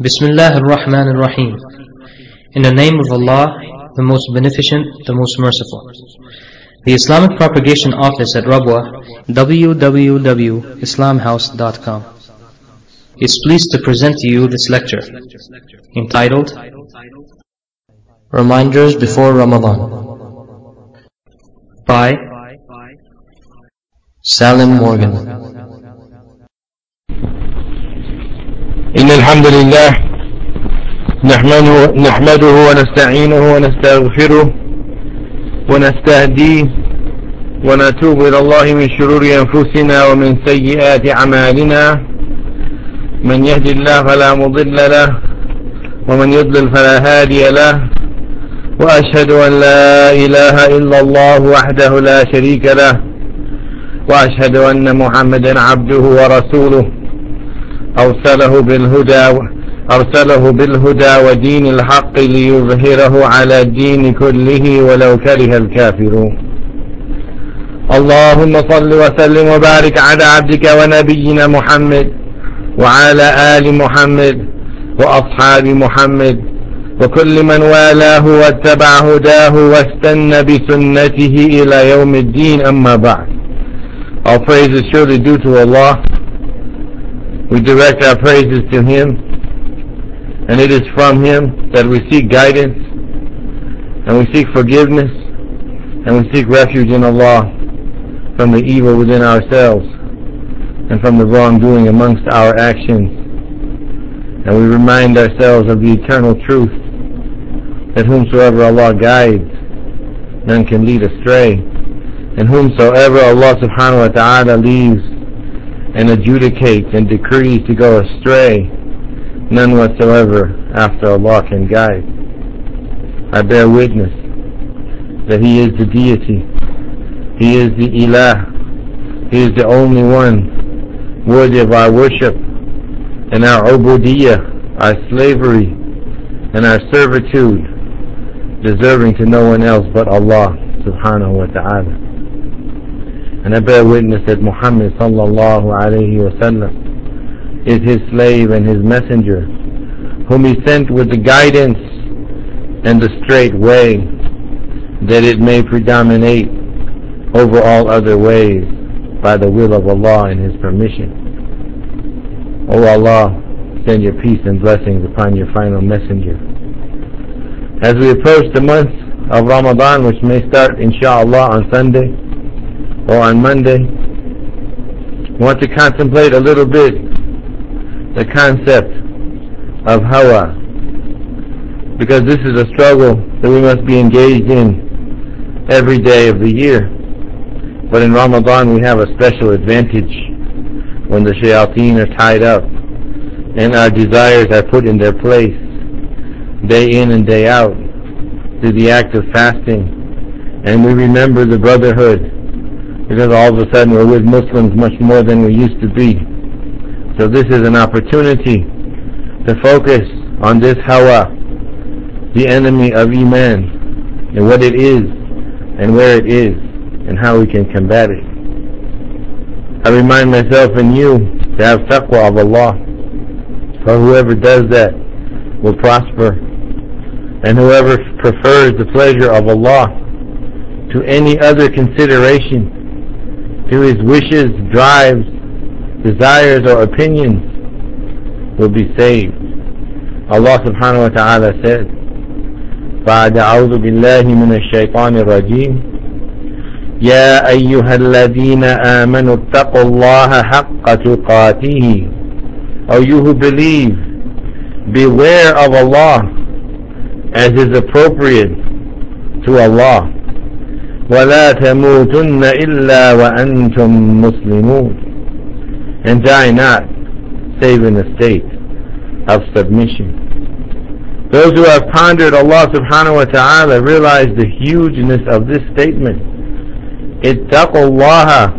Bismillah ar-Rahman ar-Rahim. In the name of Allah, the most beneficent, the most merciful. The Islamic Propagation Office at Rabwa, www.islamhouse.com, is pleased to present to you this lecture, entitled Reminders Before Ramadan, by Salim Morgan. إن الحمد لله نحمده, نحمده ونستعينه ونستغفره ونستهديه ونتوب إلى الله من شرور أنفسنا ومن سيئات أعمالنا. من يهد الله فلا مضل له ومن يضلل فلا هادي له. وأشهد أن لا إله إلا الله وحده لا شريك له. وأشهد أن محمدا عبده ورسوله. أرسله بالهدى أرسله بالهدى ودين الحق ليظهره على الدين كله ولو كره الكافرون. اللهم صل وسلم وبارك على عبدك ونبينا محمد وعلى آل محمد وأصحاب محمد وكل من والاه واتبع هداه واستنى بسنته إلى يوم الدين. أما بعد Our praise is surely due to Allah. We direct our praises to Him, and it is from Him that we seek guidance, and we seek forgiveness, and we seek refuge in Allah from the evil within ourselves, and from the wrongdoing amongst our actions. And we remind ourselves of the eternal truth that whomsoever Allah guides, none can lead astray, and whomsoever Allah subhanahu wa ta'ala leaves, and adjudicates and decrees to go astray, none whatsoever after Allah can guide. I bear witness that He is the deity, He is the Ilah, He is the only one worthy of our worship and our ubudiyah, our slavery and our servitude, deserving to no one else but Allah subhanahu wa ta'ala. And I bear witness that Muhammad sallallahu alayhi wasallam is his slave and his messenger, whom he sent with the guidance and the straight way, that it may predominate over all other ways by the will of Allah and His permission. O Allah, send your peace and blessings upon your final messenger. As we approach the month of Ramadan, which may start inshaAllah on Sunday, or on Monday, want to contemplate a little bit the concept of Hawa. Because this is a struggle that we must be engaged in every day of the year. But in Ramadan we have a special advantage when the shayateen are tied up and our desires are put in their place day in and day out through the act of fasting. And we remember the brotherhood because all of a sudden we're with Muslims much more than we used to be. So this is an opportunity to focus on this hawa, the enemy of Iman, and what it is, and where it is, and how we can combat it. I remind myself and you to have taqwa of Allah, for whoever does that will prosper, and whoever prefers the pleasure of Allah to any other consideration to his wishes, drives, desires or opinions will be saved. Allah subhanahu wa ta'ala says, بعد أعوذ بالله من الشيطان الرجيم يا أيها الذين آمنوا اتقوا الله حق تقاته O you who believe, beware of Allah as is appropriate to Allah. ولا تموتن إلا وأنتم مسلمون and die not save in a state of submission. Those who have pondered Allah subhanahu wa ta'ala realize the hugeness of this statement. اتقوا الله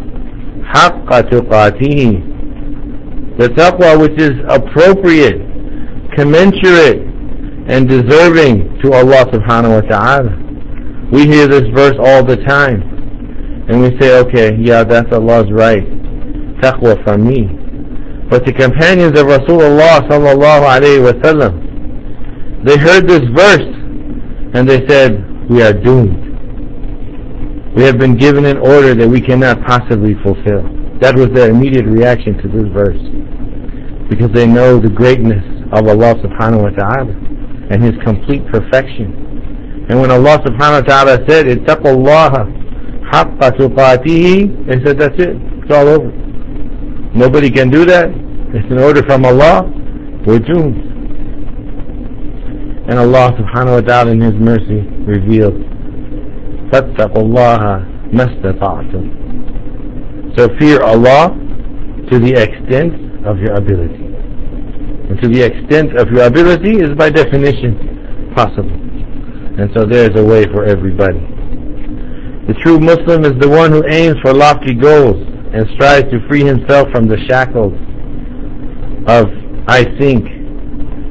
حق تقاته The taqwa which is appropriate, commensurate, and deserving to Allah subhanahu wa ta'ala. We hear this verse all the time. And we say, okay, yeah, that's Allah's right. Taqwa from me. But the companions of Rasulullah sallallahu alayhi wa sallam, they heard this verse and they said, we are doomed. We have been given an order that we cannot possibly fulfill. That was their immediate reaction to this verse. Because they know the greatness of Allah subhanahu wa ta'ala and His complete perfection. And when Allah subhanahu wa ta'ala said, اتَّقُوا اللَّهَ حَقَّ تُقَاتِهِ They said, that's it. It's all over. Nobody can do that. It's an order from Allah. We're doomed. And Allah subhanahu wa ta'ala in His mercy revealed, فَاتَّقُوا اللَّهَ مَسْتَطَعْتُمْ So fear Allah to the extent of your ability. And to the extent of your ability is by definition possible. And so there's a way for everybody. The true Muslim is the one who aims for lofty goals and strives to free himself from the shackles of I think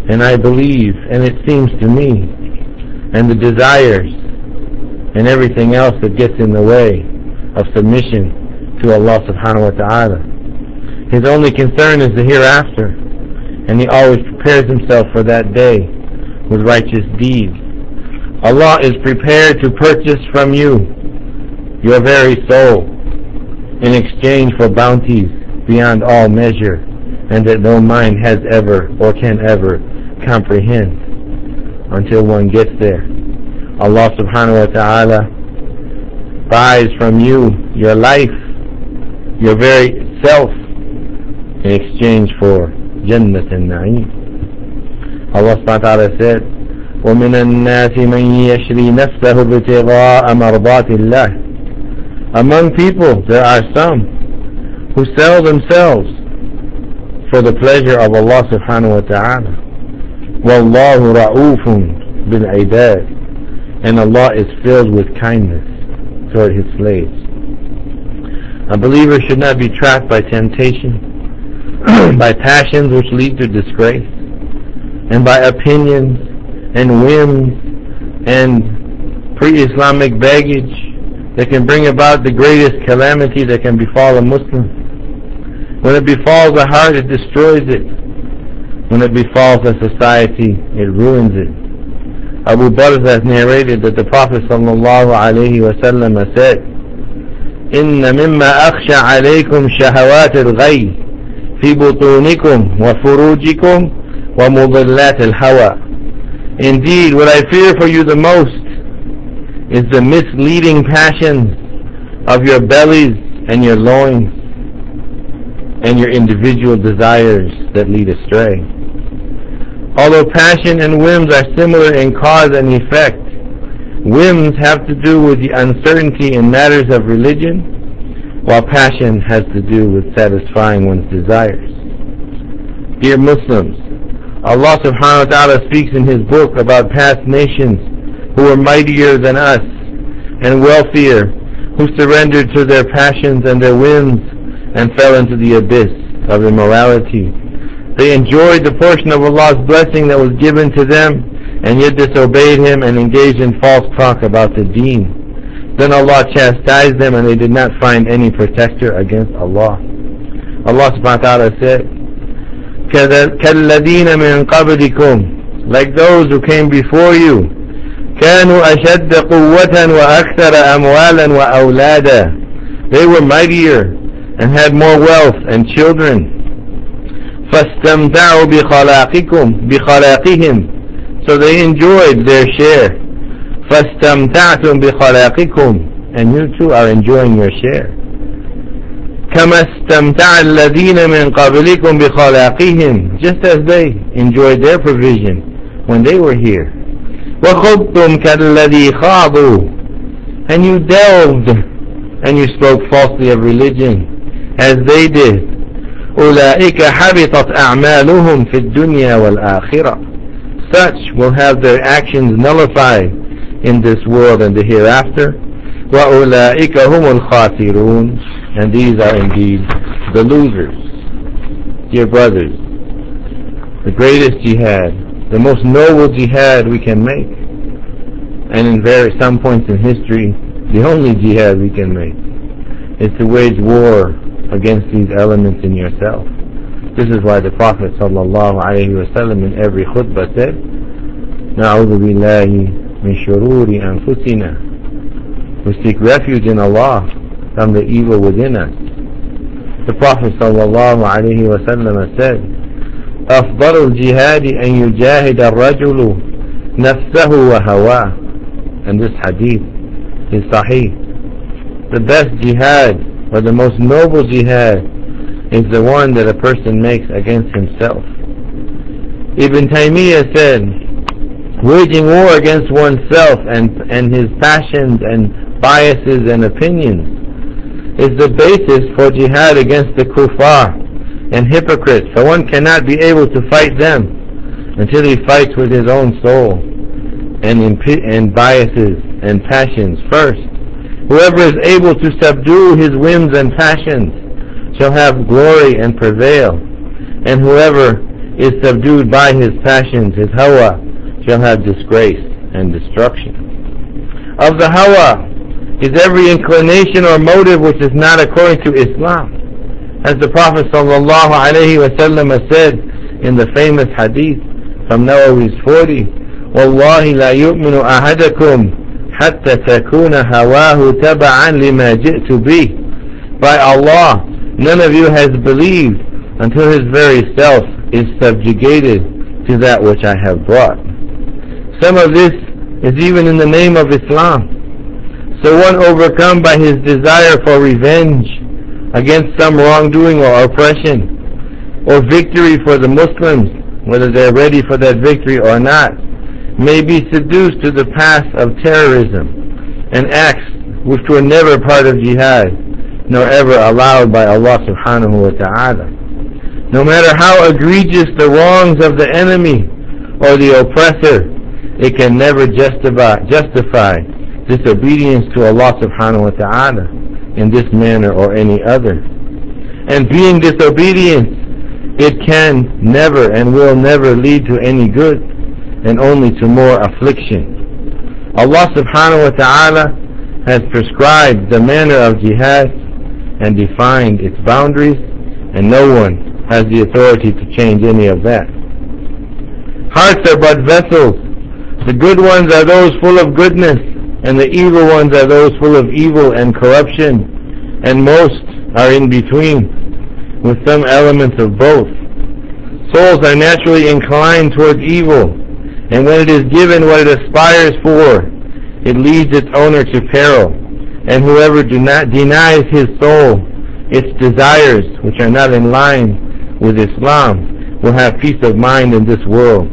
and I believe and it seems to me and the desires and everything else that gets in the way of submission to Allah subhanahu wa ta'ala. His only concern is the hereafter and he always prepares himself for that day with righteous deeds. Allah is prepared to purchase from you your very soul in exchange for bounties beyond all measure and that no mind has ever or can ever comprehend until one gets there. Allah subhanahu wa ta'ala buys from you your life, your very self, in exchange for Jannat and Na'im. Allah subhanahu wa ta'ala said, ومن الناس من يشري نفسه ابتغاء مرضات الله Among people there are some who sell themselves for the pleasure of Allah subhanahu wa ta'ala. وَاللَّهُ رَؤُوفٌ بِالْعِبَادِ And Allah is filled with kindness toward His slaves. A believer should not be trapped by temptation, by passions which lead to disgrace, and by opinions and whims and pre-Islamic baggage that can bring about the greatest calamity that can befall a Muslim. When it befalls a heart, it destroys it. When it befalls a society, it ruins it. Abu Bakr has narrated that the Prophet sallallahu alaihi wasallam said, إن مما أخشى عليكم شهوات الغي في بطونكم وفروجكم ومضلات الهوى. Indeed, what I fear for you the most is the misleading passions of your bellies and your loins and your individual desires that lead astray. Although passion and whims are similar in cause and effect, whims have to do with the uncertainty in matters of religion, while passion has to do with satisfying one's desires. Dear Muslims, Allah subhanahu wa ta'ala speaks in His book about past nations who were mightier than us and wealthier, who surrendered to their passions and their whims and fell into the abyss of immorality they enjoyed the portion of Allah's blessing that was given to them and yet disobeyed Him and engaged in false talk about the deen. Then Allah chastised them and they did not find any protector against Allah. Allah subhanahu wa ta'ala said, كَالَّذِينَ مِنْ قَبْلِكُمْ Like those who came before you, كَانُوا أَشَدَّ قُوَّةً وَأَكْثَرَ أَمْوَالًا وَأَوْلَادًا They were mightier and had more wealth and children. فاستمتعوا بخلاقكم بخلاقهم so they enjoyed their share فاستمتعتم بخلاقكم and you too are enjoying your share كما استمتع الذين من قبلكم بخلاقهم just as they enjoyed their provision when they were here وخضتم كالذي خاضوا and you delved and you spoke falsely of religion as they did أولئك حبطت أعمالهم في الدنيا والآخرة Such will have their actions nullified in this world and the hereafter وأولئك هم الخاسرون And these are indeed the losers Dear brothers The greatest jihad The most noble jihad we can make and in very some points in history the only jihad we can make is to wage war against these elements in yourself. This is why the Prophet sallallahu alayhi wasallam in every khutbah said, نعوذ بالله من شرور أنفسنا. We seek refuge in Allah from the evil within us. The Prophet sallallahu alayhi wasallam said, أفضل الجهاد أن يجاهد الرجل نفسه وهواه. And this hadith is sahih. The best jihad or the most noble jihad is the one that a person makes against himself. Ibn Taymiyyah said, waging war against oneself and, and his passions and biases and opinions is the basis for jihad against the kuffar and hypocrites. For one cannot be able to fight them until he fights with his own soul and, and biases and passions first. Whoever is able to subdue his whims and passions shall have glory and prevail, and whoever is subdued by his passions, his hawa, shall have disgrace and destruction. Of the hawa is every inclination or motive which is not according to Islam. As the Prophet sallallahu alaihi wasallam said in the famous hadith from Nawawi's 40, والله لا يؤمن أحدكم حتى تكون هواه تبعا لما جئت به. By Allah, None of you has believed until his very self is subjugated to that which I have brought. Some of this is even in the name of Islam. So one overcome by his desire for revenge against some wrongdoing or oppression, or victory for the Muslims, whether they're ready for that victory or not, may be seduced to the path of terrorism and acts which were never part of jihad nor ever allowed by Allah subhanahu wa ta'ala. No matter how egregious the wrongs of the enemy or the oppressor, it can never justify, justify disobedience to Allah subhanahu wa ta'ala in this manner or any other. And being disobedient, it can never and will never lead to any good and only to more affliction. Allah subhanahu wa ta'ala has prescribed the manner of jihad and defined its boundaries, and no one has the authority to change any of that. Hearts are but vessels. The good ones are those full of goodness, and the evil ones are those full of evil and corruption, and most are in between, with some elements of both. Souls are naturally inclined towards evil, and when it is given what it aspires for, it leads its owner to peril and whoever do not, denies his soul its desires which are not in line with Islam will have peace of mind in this world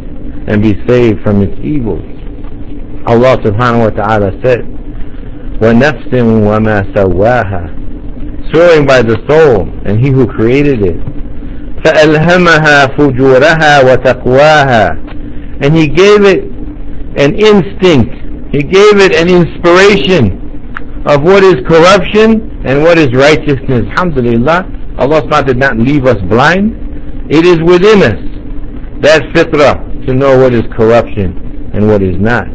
and be saved from its evils. Allah subhanahu wa ta'ala says, وَنَفْسٍ وَمَا سَوَّاهَا Swearing by the soul and he who created it. فَأَلْهَمَهَا فُجُورَهَا وَتَقْوَاهَا And he gave it an instinct. He gave it an inspiration of what is corruption and what is righteousness. Alhamdulillah, Allah subhanahu wa taala did not leave us blind. It is within us, that fitrah, to know what is corruption and what is not.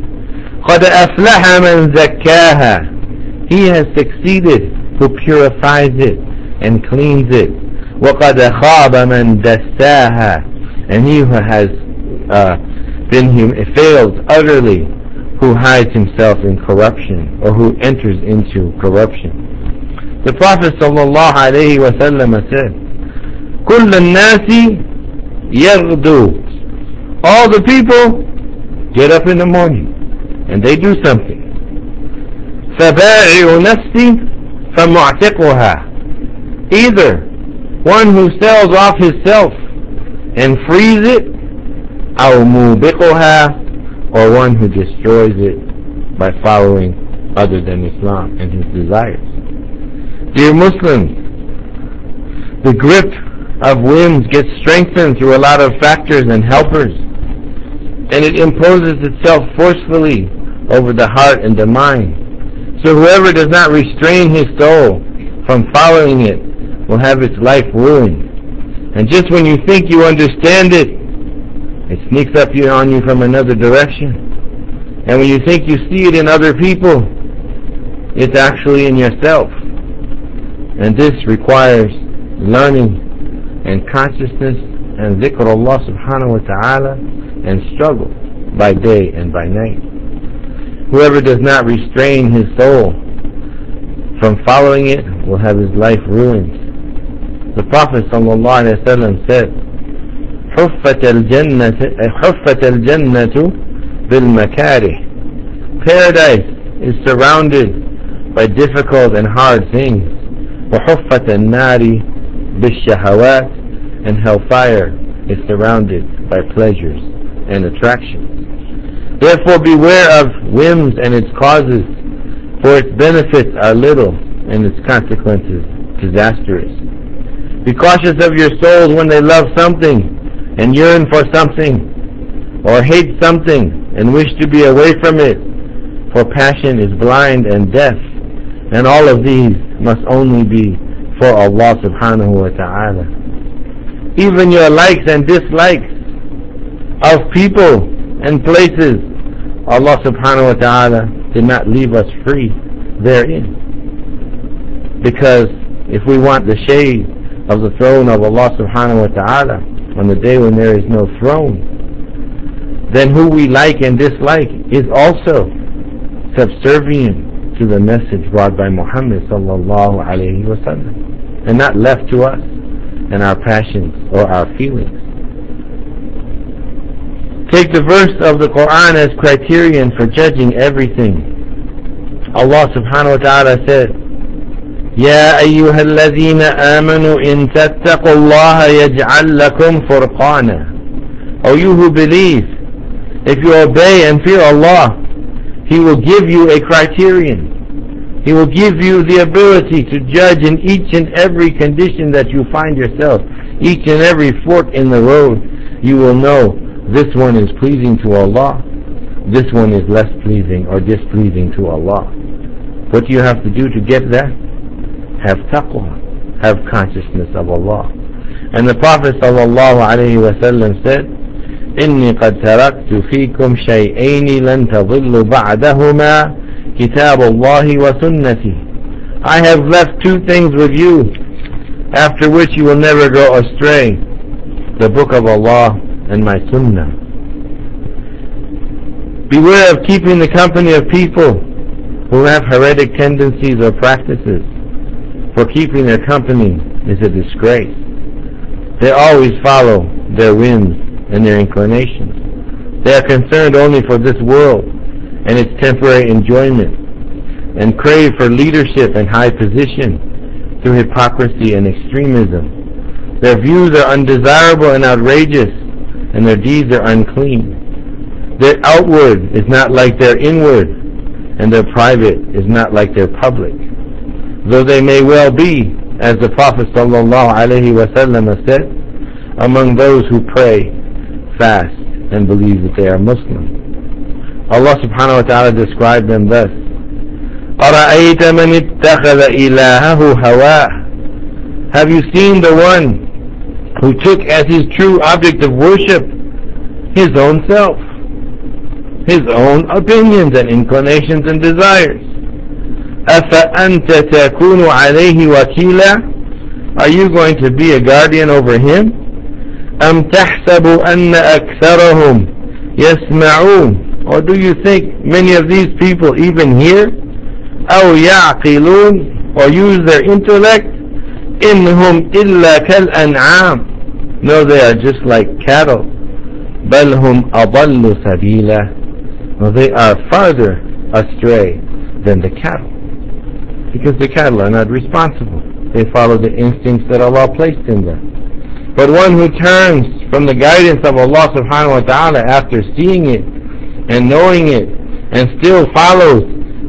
قَدْ أَفْلَحَ مَنْ زَكَّاهَا He has succeeded who purifies it and cleans it. وَقَدْ خَابَ مَنْ دَسَّاهَا And he who has uh, been failed utterly who hides himself in corruption or who enters into corruption. The Prophet sallallahu alaihi wasallam said, كل الناس يغدو All the people get up in the morning and they do something. فبائع نفسي فمعتقها Either one who sells off his self and frees it أو موبقها or one who destroys it by following other than Islam and his desires. Dear Muslims, the grip of whims gets strengthened through a lot of factors and helpers, and it imposes itself forcefully over the heart and the mind. So whoever does not restrain his soul from following it will have its life ruined. And just when you think you understand it, it sneaks up on you from another direction. And when you think you see it in other people, it's actually in yourself. And this requires learning and consciousness and dhikr Allah subhanahu wa ta'ala and struggle by day and by night. Whoever does not restrain his soul from following it will have his life ruined. The Prophet sallallahu alaihi wasallam said, حفت الجنة حفت الجنة بالمكاره Paradise is surrounded by difficult and hard things. وحفت النار بالشهوات and hellfire is surrounded by pleasures and attractions. Therefore beware of whims and its causes, for its benefits are little and its consequences disastrous. Be cautious of your souls when they love something and yearn for something, or hate something and wish to be away from it, for passion is blind and deaf, and all of these must only be for Allah subhanahu wa ta'ala. Even your likes and dislikes of people and places, Allah subhanahu wa ta'ala did not leave us free therein. Because if we want the shade of the throne of Allah subhanahu wa ta'ala on the day when there is no throne, then who we like and dislike is also subservient to the message brought by Muhammad sallallahu alayhi wasallam and not left to us and our passions or our feelings. Take the verse of the Quran as criterion for judging everything. Allah subhanahu wa ta'ala said, يا أيها الذين آمنوا إن تتقوا الله يجعل لكم فرقانا O you who believe, if you obey and fear Allah, He will give you a criterion. He will give you the ability to judge in each and every condition that you find yourself, each and every fork in the road. You will know this one is pleasing to Allah, this one is less pleasing or displeasing to Allah. What do you have to do to get that? Have taqwa, have consciousness of Allah. And the Prophet ﷺ said, إني قد تركت فيكم شيئين لن تضلوا بعدهما كتاب الله وسنتي I have left two things with you after which you will never go astray the book of Allah and my sunnah Beware of keeping the company of people who have heretic tendencies or practices for keeping their company is a disgrace. They always follow their whims and their inclinations. They are concerned only for this world and its temporary enjoyment, and crave for leadership and high position through hypocrisy and extremism. Their views are undesirable and outrageous, and their deeds are unclean. Their outward is not like their inward, and their private is not like their public. Though they may well be, as the Prophet ﷺ said, among those who pray fast and believe that they are Muslim. Allah subhanahu wa ta'ala described them thus. أَرَأَيْتَ مَنِ اتَّخَذَ إِلَهَهُ هَوَاهُ Have you seen the one who took as his true object of worship his own self, his own opinions and inclinations and desires? أَفَأَنْتَ تَكُونُ عَلَيْهِ وَكِيلًا Are you going to be a guardian over him? أم تحسب أن أكثرهم يسمعون or do you think many of these people even hear أو يعقلون or use their intellect إنهم إلا كالأنعام no they are just like cattle بل هم أضل سبيلا no they are farther astray than the cattle because the cattle are not responsible they follow the instincts that Allah placed in them but one who turns from the guidance of Allah subhanahu wa ta'ala after seeing it and knowing it and still follows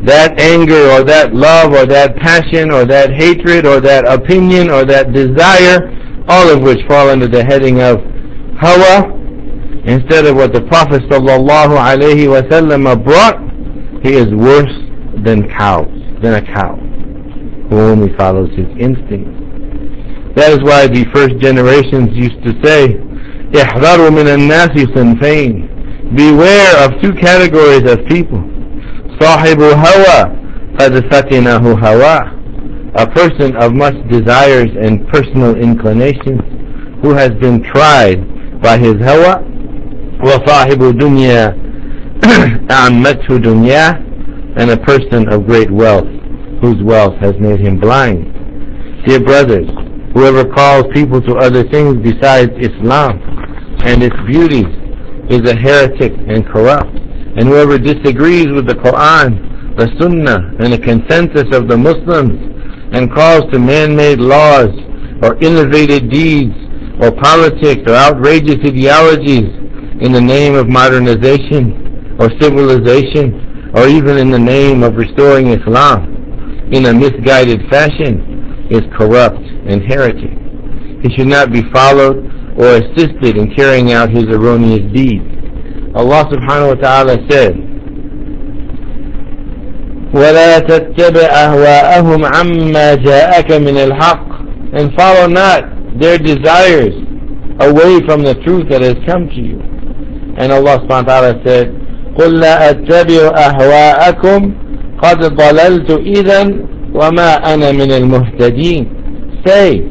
that anger or that love or that passion or that hatred or that opinion or that desire, all of which fall under the heading of hawa, instead of what the Prophet sallallahu alaihi wasallam brought, he is worse than cows, than a cow, who only follows his instincts. That is why the first generations used to say, احذروا من الناس صنفين Beware of two categories of people. صاحب هوى قد فتنه هوى A person of much desires and personal inclinations who has been tried by his hawa وصاحب دنيا أعمته دنياه and a person of great wealth whose wealth has made him blind. Dear brothers, whoever calls people to other things besides Islam and its beauties is a heretic and corrupt. And whoever disagrees with the Quran, the Sunnah, and the consensus of the Muslims and calls to man-made laws or innovated deeds or politics or outrageous ideologies in the name of modernization or civilization or even in the name of restoring Islam in a misguided fashion is corrupt and heretic. He should not be followed or assisted in carrying out his erroneous deeds. Allah subhanahu wa ta'ala said, ولا تتبع أهواءهم عما جاءك من الحق and follow not their desires away from the truth that has come to you. And Allah subhanahu wa ta'ala said, قل لا أتبع أهواءكم قد ضللت إذا وما أنا من المهتدين Say,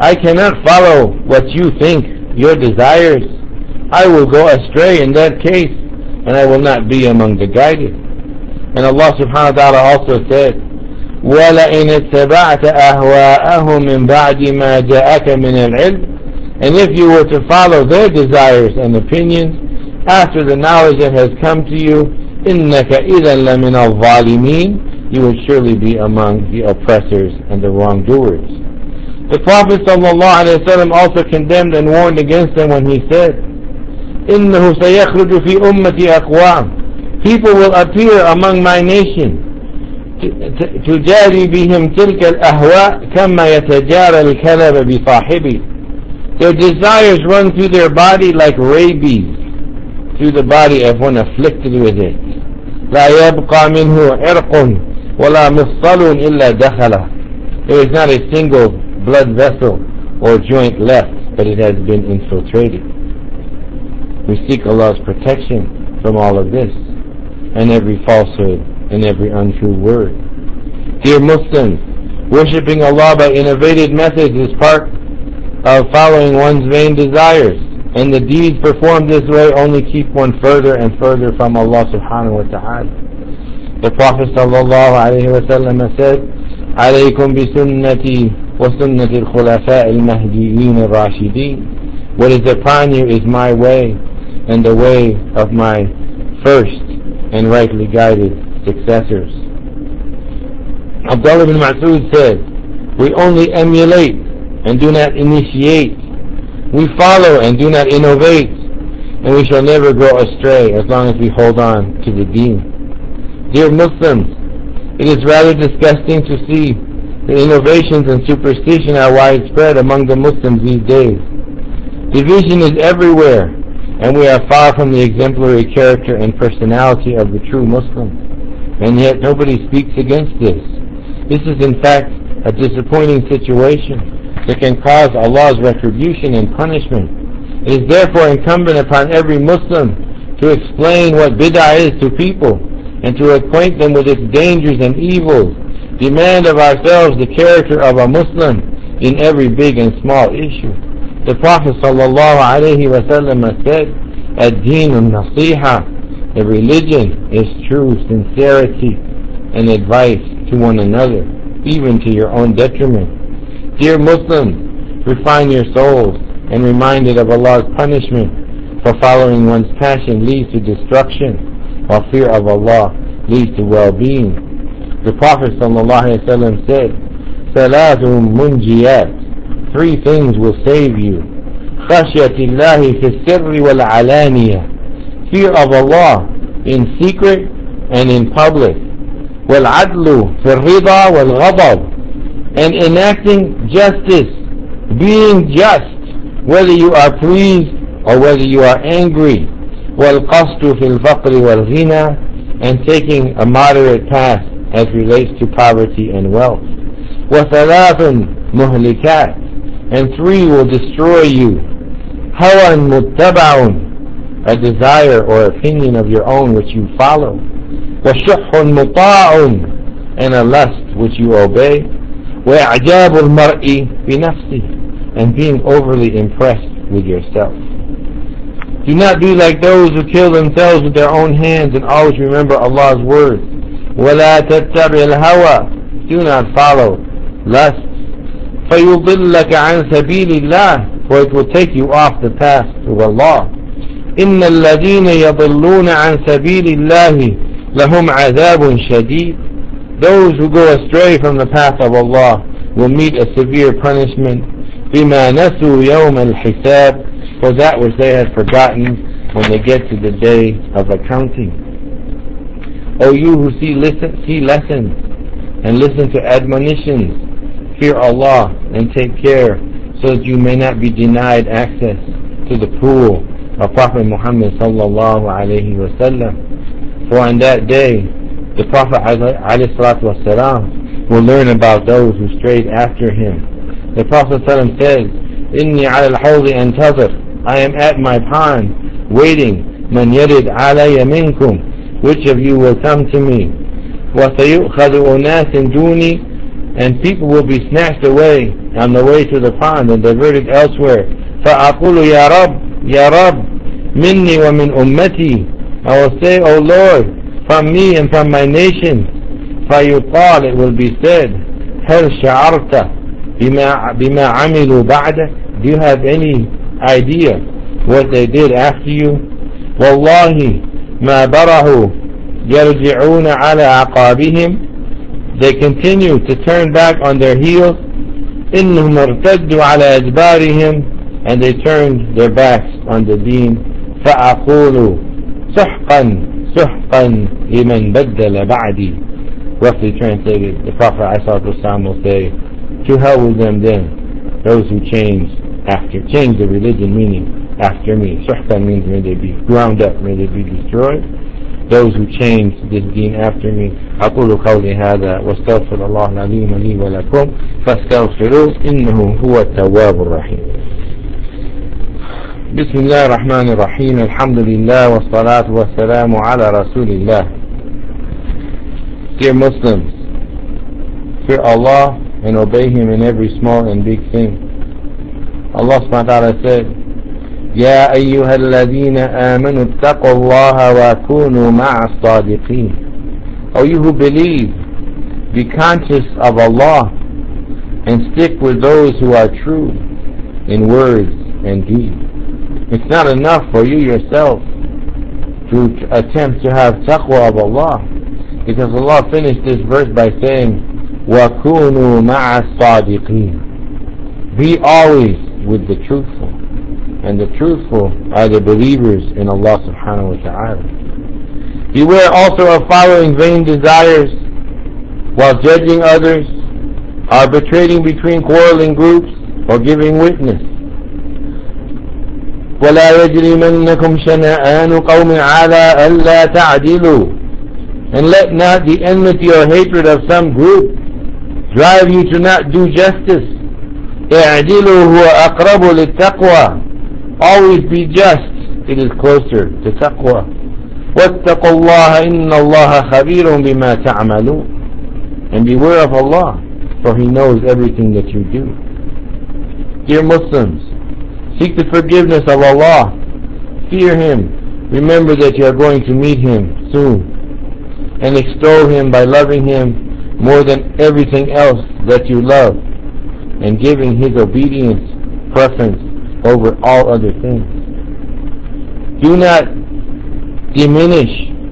I cannot follow what you think, your desires. I will go astray in that case, and I will not be among the guided. And Allah subhanahu wa ta'ala also said, وَلَئِنِ اتَّبَعْتَ أَهْوَاءَهُمْ مِنْ بَعْدِ مَا جَاءَكَ مِنَ الْعِلْمِ And if you were to follow their desires and opinions after the knowledge that has come to you, إِنَّكَ إِذًا لَمِنَ الظَّالِمِينَ You would surely be among the oppressors and the wrongdoers. The Prophet ﷺ also condemned and warned against them when he said, إِنَّهُ سَيَخْرُجُ فِي أُمَّتِ أَقْوَامٍ People will appear among my nation تجاري بهم تلك الأهواء كما يتجارى الكلب بصاحبه Their desires run through their body like rabies through the body of one afflicted with it. لا يبقى منه عرق ولا مفصل إلا دخله There is not a single blood vessel or joint left, but it has been infiltrated. We seek Allah's protection from all of this and every falsehood and every untrue word. Dear Muslims, worshipping Allah by innovative methods is part of following one's vain desires, and the deeds performed this way only keep one further and further from Allah subhanahu wa ta'ala. The Prophet sallallahu alayhi wa sallam said, عليكم بسنتي وسنة الخلفاء المهديين الراشدين What is upon you is my way and the way of my first and rightly guided successors. Abdullah bin Mas'ud said, We only emulate and do not initiate. We follow and do not innovate. And we shall never go astray as long as we hold on to the deen. Dear Muslims, it is rather disgusting to see the innovations and superstition are widespread among the Muslims these days. Division is everywhere, and we are far from the exemplary character and personality of the true Muslim. And yet nobody speaks against this. This is in fact a disappointing situation that can cause Allah's retribution and punishment. It is therefore incumbent upon every Muslim to explain what bid'ah is to people and to acquaint them with its dangers and evils. Demand of ourselves the character of a Muslim in every big and small issue. The Prophet ﷺ said, Ad-Deen nasiha The religion is true sincerity and advice to one another, even to your own detriment. Dear Muslims, refine your souls and reminded of Allah's punishment for following one's passion leads to destruction, while fear of Allah leads to well-being. The Prophet ﷺ said, Salatum munjiyat Three things will save you. خشية الله في السر والعلانية Fear of Allah in secret and in public. والعدل في الرضا والغضب And enacting justice, being just, whether you are pleased or whether you are angry. والقصد في الفقر والغنى And taking a moderate path as relates to poverty and wealth. وثلاث مهلكات and three will destroy you. هوى متبع a desire or opinion of your own which you follow. وشح مطاع and a lust which you obey. وإعجاب المرء بنفسه and being overly impressed with yourself. Do not be like those who kill themselves with their own hands and always remember Allah's words. وَلَا تَتَّبِعِ الْهَوَى Do not follow lust. فَيُضِلَّكَ عَنْ سَبِيلِ اللَّهِ For it will take you off the path of Allah. إِنَّ الَّذِينَ يَضِلُّونَ عَنْ سَبِيلِ اللَّهِ لَهُمْ عَذَابٌ شَدِيدٌ Those who go astray from the path of Allah will meet a severe punishment. بِمَا نَسُوا يَوْمَ الْحِسَابِ For that which they had forgotten when they get to the day of accounting. O you who see, listen, see lessons and listen to admonitions, fear Allah and take care so that you may not be denied access to the pool of Prophet Muhammad sallallahu alayhi wasallam. For on that day, the Prophet والسلام, will learn about those who strayed after him. The Prophet ﷺ says, إِنِّي عَلَى الْحَوْضِ أَنْتَظِرُ I am at my pond, waiting, مَنْ يَرِدْ عَلَيَّ مِنْكُمْ Which of you will come to me? وَسَيُؤْخَذُ أُنَاسٍ دُونِي And people will be snatched away on the way to the pond and diverted elsewhere. فَأَقُولُ يَا رَبِّ يَا رَبِّ مِنِّي وَمِنْ أُمَّتِي I will say, O Lord, from me and from my nation. فَيُقَال It will be said, هَلْ شَعَرْتَ بِمَا, بما عَمِلُوا بَعْدَ Do you have any idea what they did after you? وَاللَّهِ مَا بَرَهُ يرجعون على عقابهم they continue to turn back on their heels إنهم ارتدوا على أدبارهم and they turned their backs on the deen فأقول سحقا سحقا لمن بدل بعدي roughly translated the Prophet ﷺ will say to hell with them then those who change after change the religion meaning after me سحقا means may they be ground up may they be destroyed those who change this deen after me أقول قولي هذا واستغفر الله العظيم لي ولكم فاستغفروه إنه هو التواب الرحيم بسم الله الرحمن الرحيم الحمد لله والصلاة والسلام على رسول الله Dear Muslims, fear Allah and obey Him in every small and big thing. Allah subhanahu wa ta'ala said, يا أيها الذين آمنوا اتقوا الله وكونوا مع الصادقين O you who believe, be conscious of Allah and stick with those who are true in words and deeds. It's not enough for you yourself to attempt to have taqwa of Allah because Allah finished this verse by saying وَكُونُوا مَعَ الصَّادِقِينَ Be always with the truthful and the truthful are the believers in Allah subhanahu wa ta'ala. Beware also of following vain desires while judging others, arbitrating between quarreling groups, or giving witness. ولا يجرمنكم شنآن قوم على ألا تعدلوا and let not the enmity or hatred of some group drive you to not do justice اعدلوا هو أقرب للتقوى Always be just. It is closer to taqwa. واتقوا الله إن الله خبير بما تعملون And beware of Allah, for He knows everything that you do. Dear Muslims, seek the forgiveness of Allah. Fear Him. Remember that you are going to meet Him soon. And extol Him by loving Him more than everything else that you love. And giving His obedience preference over all other things. Do not diminish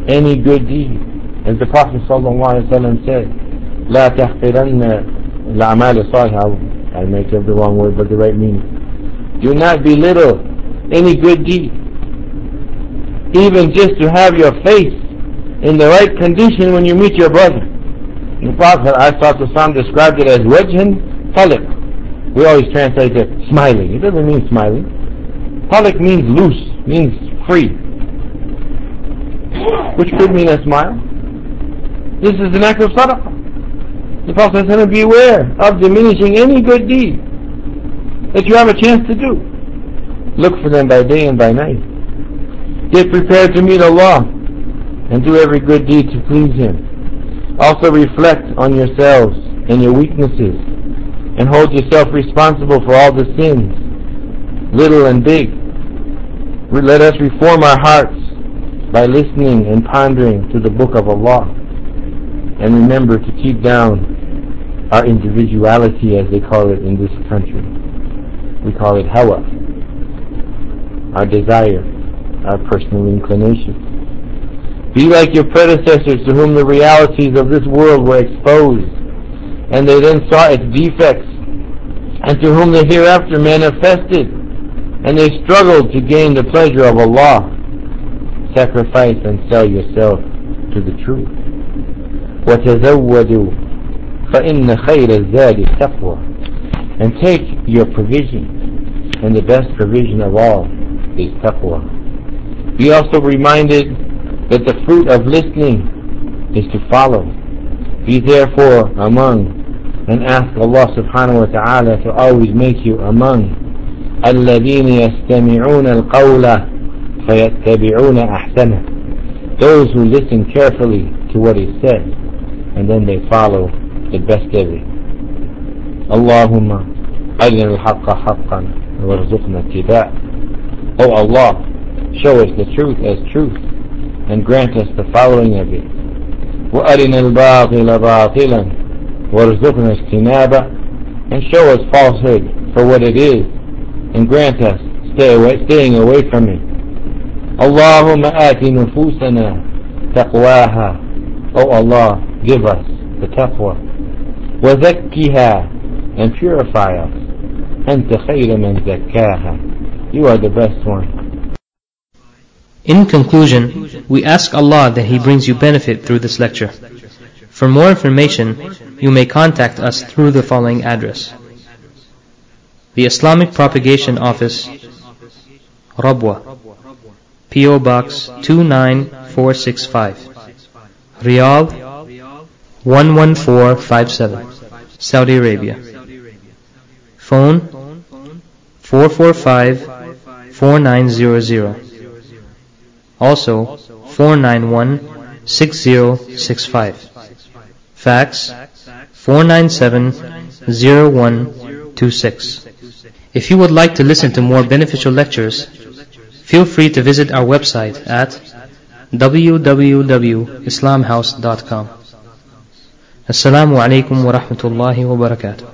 any good deed. As the Prophet ﷺ said, لا تحقرن الأعمال الصالحة I make up the wrong word but the right meaning. Do not belittle any good deed. Even just to have your face in the right condition when you meet your brother. The Prophet ﷺ described it as wajhan taliq we always translate it smiling. It doesn't mean smiling. Talik means loose, means free. Which could mean a smile. This is an act of sadaqah. The Prophet said, beware of diminishing any good deed that you have a chance to do. Look for them by day and by night. Get prepared to meet Allah and do every good deed to please Him. Also reflect on yourselves and your weaknesses and hold yourself responsible for all the sins, little and big. Let us reform our hearts by listening and pondering to the Book of Allah and remember to keep down our individuality as they call it in this country. We call it hawa, our desire, our personal inclination. Be like your predecessors to whom the realities of this world were exposed and they then saw its defects and to whom the hereafter manifested and they struggled to gain the pleasure of Allah. Sacrifice and sell yourself to the truth. وتزودوا فإن خير الزاد التقوى and take your provision and the best provision of all is taqwa. Be also reminded that the fruit of listening is to follow. Be therefore among and ask Allah subhanahu wa ta'ala to always make you among الذين يستمعون القول فيتبعون أحسنه those who listen carefully to what is said and then they follow the best of it اللهم أرنا الحق حقا وارزقنا اتباع Oh Allah show us the truth as truth and grant us the following of it وأرنا الباطل باطلا وارزقنا اجتنابه and show us falsehood for what it is and grant us stay away, staying away from it اللهم آت نفوسنا تقواها Oh Allah give us the taqwa وزكها and purify us أنت خير من زكاها You are the best one in conclusion, we ask Allah that He brings you benefit through this lecture. For more information, you may contact us through the following address. The Islamic Propagation Office, Rabwa, P.O. Box 29465, Riyadh 11457, Saudi Arabia. Phone 445-4900. Also 491-6065. Fax 497-0126. If you would like to listen to more beneficial lectures, feel free to visit our website at www.islamhouse.com. Assalamu alaikum wa rahmatullahi wa barakatuh.